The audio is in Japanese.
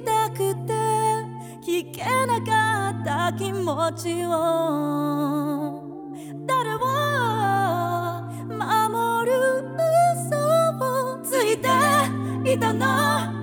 きたくて聞けなかった気持ちを。誰を守る嘘をついていたの？